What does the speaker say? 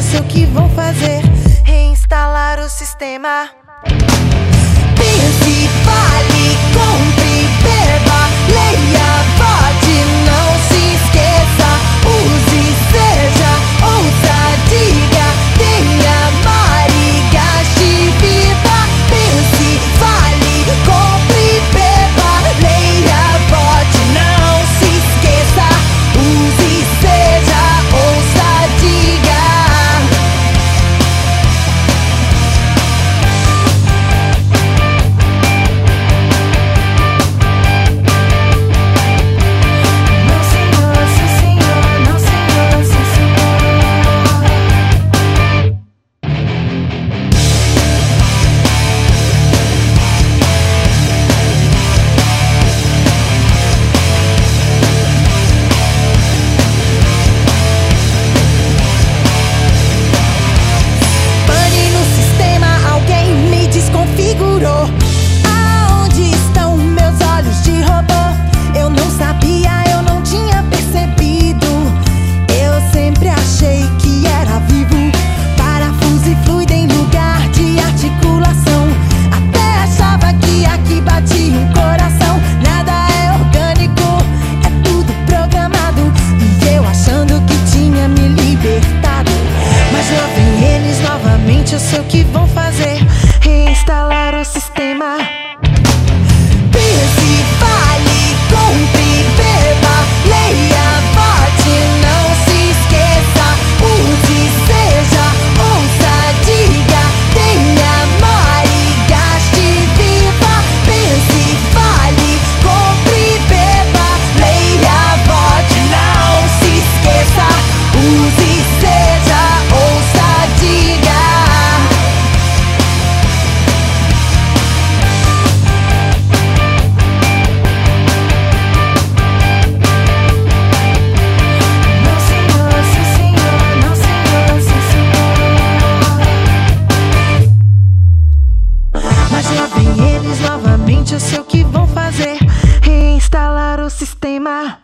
já sei o que vou fazer. Reinstalar o sistema. Eu sei o que vão fazer. Mas lá vem eles novamente, eu sei o que vão fazer. Reinstalar o sistema.